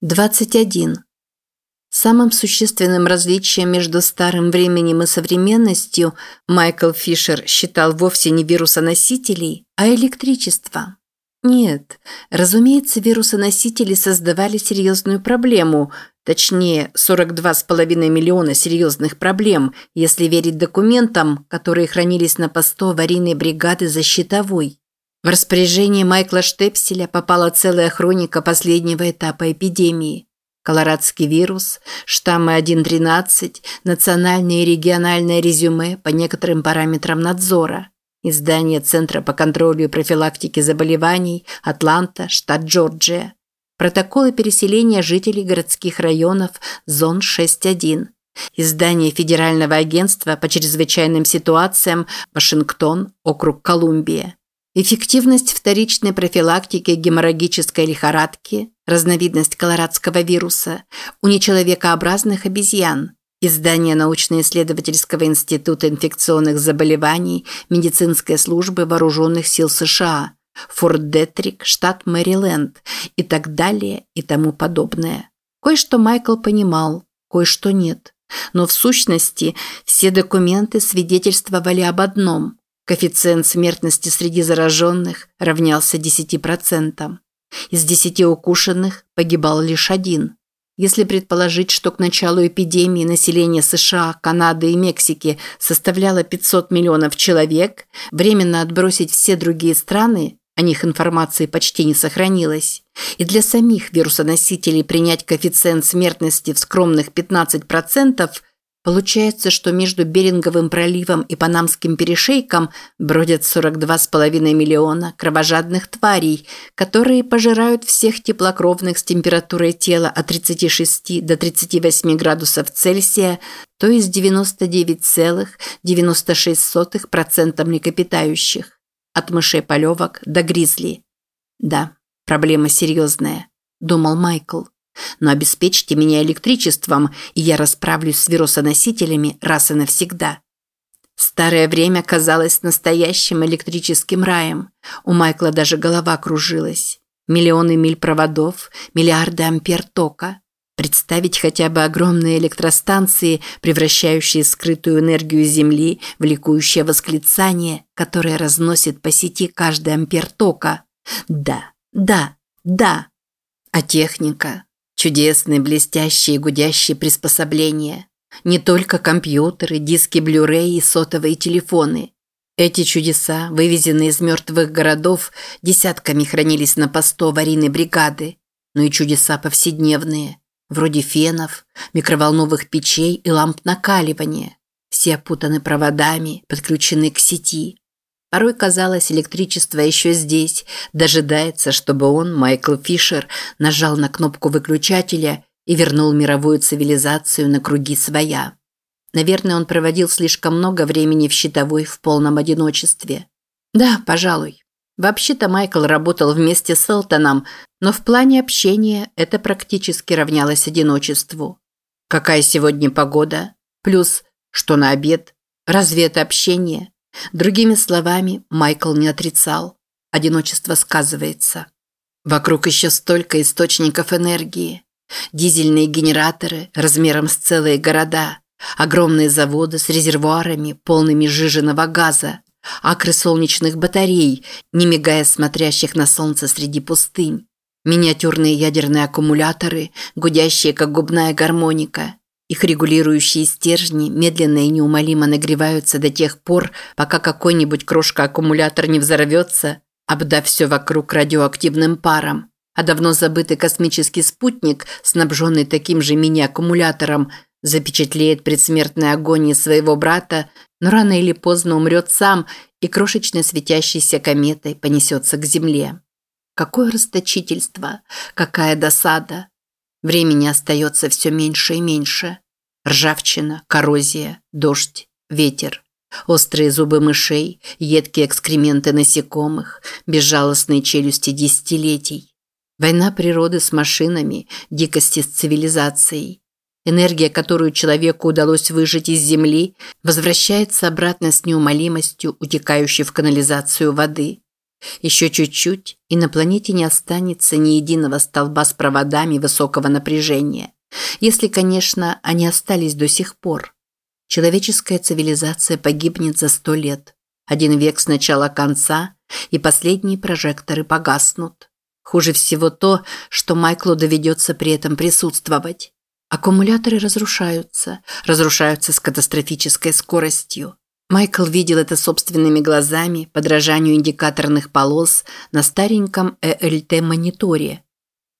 21. Самым существенным различием между старым временем и современностью Майкл Фишер считал вовсе не вирусоносителей, а электричество. Нет, разумеется, вирусоносители создавали серьезную проблему, точнее, 42,5 миллиона серьезных проблем, если верить документам, которые хранились на посту аварийной бригады за щитовой. В распоряжение Майкла Штепселя попала целая хроника последнего этапа эпидемии. Колорадский вирус, штаммы 1.13, национальное и региональное резюме по некоторым параметрам надзора. Издание Центра по контролю и профилактике заболеваний, Атланта, штат Джорджия. Протоколы переселения жителей городских районов, зон 6.1. Издание Федерального агентства по чрезвычайным ситуациям, Вашингтон, округ Колумбия. Эффективность вторичной профилактики геморрагической лихорадки, разновидность колорадского вируса, у нечеловекообразных обезьян. Издание научно-исследовательского института инфекционных заболеваний медицинской службы вооруженных сил США, Форт Детрик, штат Мэриленд и так далее и тому подобное. Кое-что Майкл понимал, кое-что нет. Но в сущности все документы свидетельствовали об одном – Коэффициент смертности среди зараженных равнялся 10%. Из 10 укушенных погибал лишь один. Если предположить, что к началу эпидемии население США, Канады и Мексики составляло 500 миллионов человек, временно отбросить все другие страны, о них информации почти не сохранилось, и для самих вирусоносителей принять коэффициент смертности в скромных 15%, Получается, что между Беринговым проливом и Панамским перешейком бродят 42,5 миллиона кровожадных тварей, которые пожирают всех теплокровных с температурой тела от 36 до 38 градусов Цельсия, то есть 99,96% млекопитающих. От мышей полевок до гризли. Да, проблема серьезная, думал Майкл. Но обеспечьте меня электричеством, и я расправлюсь с вирусоносителями раз и навсегда. Старое время казалось настоящим электрическим раем. У Майкла даже голова кружилась. Миллионы миль проводов, миллиарды ампер тока. Представить хотя бы огромные электростанции, превращающие скрытую энергию Земли в ликующее восклицание, которое разносит по сети каждый ампер тока. Да, да, да. А техника? Чудесные, блестящие, гудящие приспособления. Не только компьютеры, диски Blu-ray и сотовые телефоны. Эти чудеса, вывезенные из мертвых городов, десятками хранились на посту аварийной бригады. Но и чудеса повседневные, вроде фенов, микроволновых печей и ламп накаливания. Все опутаны проводами, подключены к сети. Порой казалось, электричество еще здесь, дожидается, чтобы он, Майкл Фишер, нажал на кнопку выключателя и вернул мировую цивилизацию на круги своя. Наверное, он проводил слишком много времени в щитовой в полном одиночестве. Да, пожалуй. Вообще-то Майкл работал вместе с Элтоном, но в плане общения это практически равнялось одиночеству. Какая сегодня погода? Плюс, что на обед? Разве это общение? Другими словами, Майкл не отрицал. Одиночество сказывается. Вокруг еще столько источников энергии. Дизельные генераторы размером с целые города, огромные заводы с резервуарами, полными жиженного газа, акры солнечных батарей, не мигая смотрящих на солнце среди пустынь, миниатюрные ядерные аккумуляторы, гудящие как губная гармоника, их регулирующие стержни медленно и неумолимо нагреваются до тех пор, пока какой-нибудь крошка-аккумулятор не взорвется, обдав все вокруг радиоактивным паром. А давно забытый космический спутник, снабженный таким же мини-аккумулятором, запечатлеет предсмертной агонии своего брата, но рано или поздно умрет сам и крошечной светящейся кометой понесется к Земле. Какое расточительство, какая досада! Времени остается все меньше и меньше. Ржавчина, коррозия, дождь, ветер. Острые зубы мышей, едкие экскременты насекомых, безжалостные челюсти десятилетий. Война природы с машинами, дикости с цивилизацией. Энергия, которую человеку удалось выжать из земли, возвращается обратно с неумолимостью, утекающей в канализацию воды. Еще чуть-чуть, и на планете не останется ни единого столба с проводами высокого напряжения. Если, конечно, они остались до сих пор. Человеческая цивилизация погибнет за сто лет. Один век с начала конца, и последние прожекторы погаснут. Хуже всего то, что Майклу доведется при этом присутствовать. Аккумуляторы разрушаются, разрушаются с катастрофической скоростью. Майкл видел это собственными глазами по дрожанию индикаторных полос на стареньком ЭЛТ-мониторе.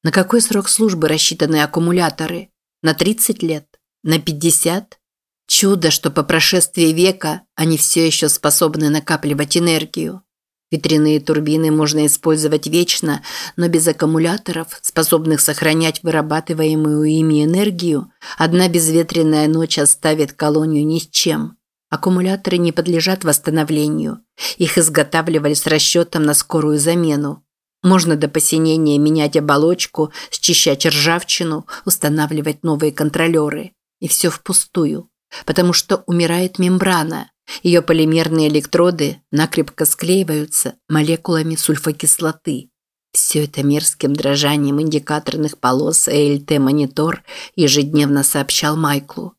На какой срок службы рассчитаны аккумуляторы? На 30 лет? На 50? Чудо, что по прошествии века они все еще способны накапливать энергию. Ветряные турбины можно использовать вечно, но без аккумуляторов, способных сохранять вырабатываемую ими энергию, одна безветренная ночь оставит колонию ни с чем. Аккумуляторы не подлежат восстановлению. Их изготавливали с расчетом на скорую замену. Можно до посинения менять оболочку, счищать ржавчину, устанавливать новые контролеры. И все впустую. Потому что умирает мембрана. Ее полимерные электроды накрепко склеиваются молекулами сульфокислоты. Все это мерзким дрожанием индикаторных полос ЭЛТ-монитор ежедневно сообщал Майклу.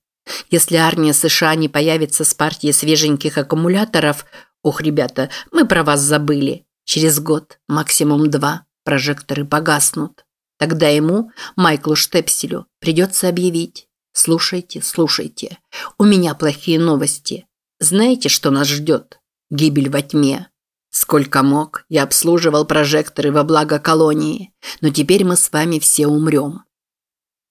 Если армия США не появится с партией свеженьких аккумуляторов, ох, ребята, мы про вас забыли. Через год, максимум два, прожекторы погаснут. Тогда ему, Майклу Штепселю, придется объявить. Слушайте, слушайте, у меня плохие новости. Знаете, что нас ждет? Гибель во тьме. Сколько мог, я обслуживал прожекторы во благо колонии, но теперь мы с вами все умрем.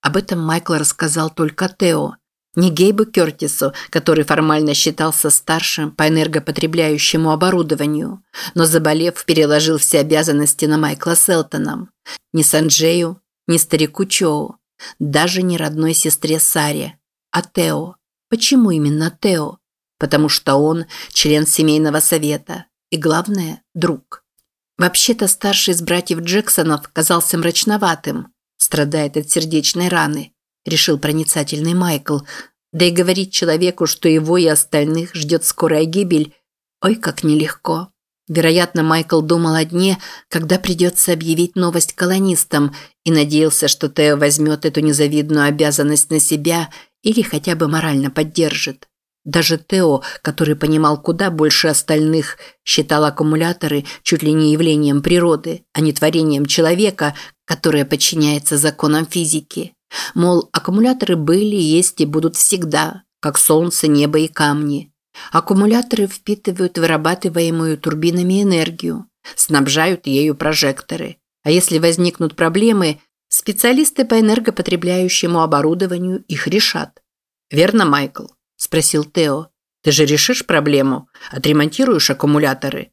Об этом Майкл рассказал только Тео, не Гейбу Кертису, который формально считался старшим по энергопотребляющему оборудованию, но заболев, переложил все обязанности на Майкла Селтона. Не Санджею, не старику Чоу, даже не родной сестре Саре, а Тео. Почему именно Тео? Потому что он член семейного совета и, главное, друг. Вообще-то старший из братьев Джексонов казался мрачноватым, страдает от сердечной раны – решил проницательный Майкл. Да и говорить человеку, что его и остальных ждет скорая гибель, ой, как нелегко. Вероятно, Майкл думал о дне, когда придется объявить новость колонистам, и надеялся, что Тео возьмет эту незавидную обязанность на себя или хотя бы морально поддержит. Даже Тео, который понимал куда больше остальных, считал аккумуляторы чуть ли не явлением природы, а не творением человека, которое подчиняется законам физики. Мол, аккумуляторы были, есть и будут всегда, как солнце, небо и камни. Аккумуляторы впитывают вырабатываемую турбинами энергию, снабжают ею прожекторы. А если возникнут проблемы, специалисты по энергопотребляющему оборудованию их решат. «Верно, Майкл?» – спросил Тео. «Ты же решишь проблему? Отремонтируешь аккумуляторы?»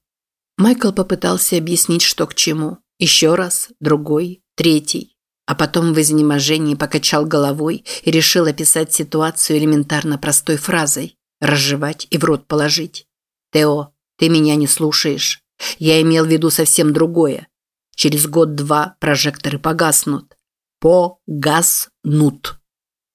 Майкл попытался объяснить, что к чему. Еще раз, другой, третий а потом в изнеможении покачал головой и решил описать ситуацию элементарно простой фразой «разжевать и в рот положить». «Тео, ты меня не слушаешь. Я имел в виду совсем другое. Через год-два прожекторы погаснут. Погаснут».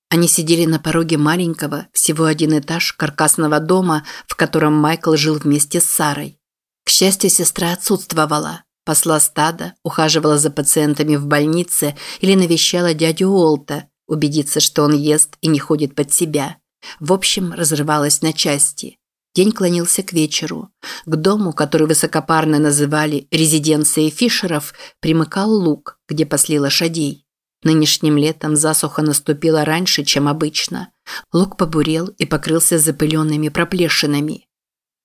Они сидели на пороге маленького, всего один этаж, каркасного дома, в котором Майкл жил вместе с Сарой. К счастью, сестра отсутствовала пасла стадо, ухаживала за пациентами в больнице или навещала дядю Уолта, убедиться, что он ест и не ходит под себя. В общем, разрывалась на части. День клонился к вечеру. К дому, который высокопарно называли резиденцией Фишеров, примыкал луг, где пасли лошадей. Нынешним летом засуха наступила раньше, чем обычно. Луг побурел и покрылся запыленными проплешинами.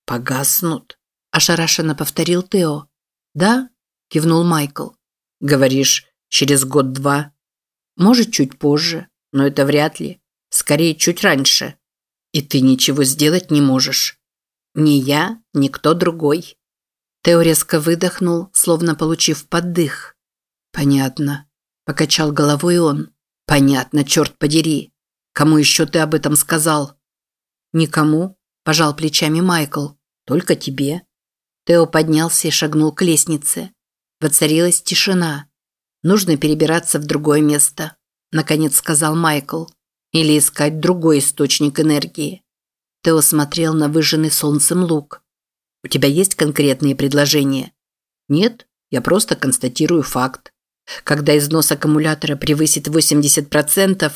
«Погаснут», – ошарашенно повторил Тео. «Да, – кивнул Майкл. «Говоришь, через год-два?» «Может, чуть позже, но это вряд ли. Скорее, чуть раньше. И ты ничего сделать не можешь. Ни я, ни кто другой». Тео резко выдохнул, словно получив поддых. «Понятно», – покачал головой он. «Понятно, черт подери. Кому еще ты об этом сказал?» «Никому», – пожал плечами Майкл. «Только тебе». Тео поднялся и шагнул к лестнице. Воцарилась тишина. Нужно перебираться в другое место, наконец сказал Майкл. Или искать другой источник энергии. Тео смотрел на выжженный солнцем луг. У тебя есть конкретные предложения? Нет, я просто констатирую факт. Когда износ аккумулятора превысит 80%,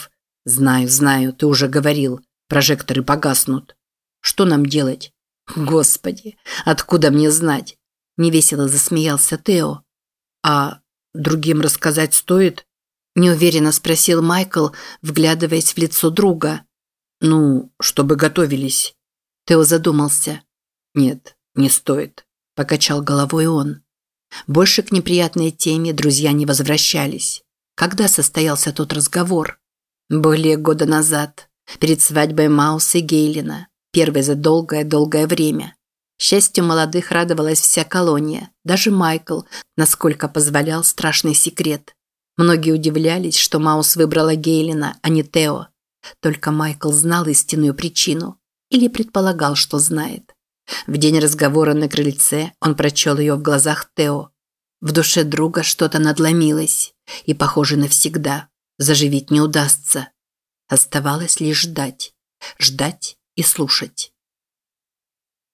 знаю, знаю, ты уже говорил, прожекторы погаснут. Что нам делать? Господи, откуда мне знать? Невесело засмеялся Тео. А другим рассказать стоит? Неуверенно спросил Майкл, вглядываясь в лицо друга. Ну, чтобы готовились. Тео задумался. Нет, не стоит. Покачал головой он. Больше к неприятной теме друзья не возвращались. Когда состоялся тот разговор? Более года назад, перед свадьбой Мауса и Гейлина, первой за долгое-долгое время. Счастью молодых радовалась вся колония, даже Майкл, насколько позволял страшный секрет. Многие удивлялись, что Маус выбрала Гейлина, а не Тео. Только Майкл знал истинную причину. Или предполагал, что знает. В день разговора на крыльце он прочел ее в глазах Тео. В душе друга что-то надломилось, и, похоже, навсегда. Заживить не удастся. Оставалось лишь ждать. Ждать и слушать.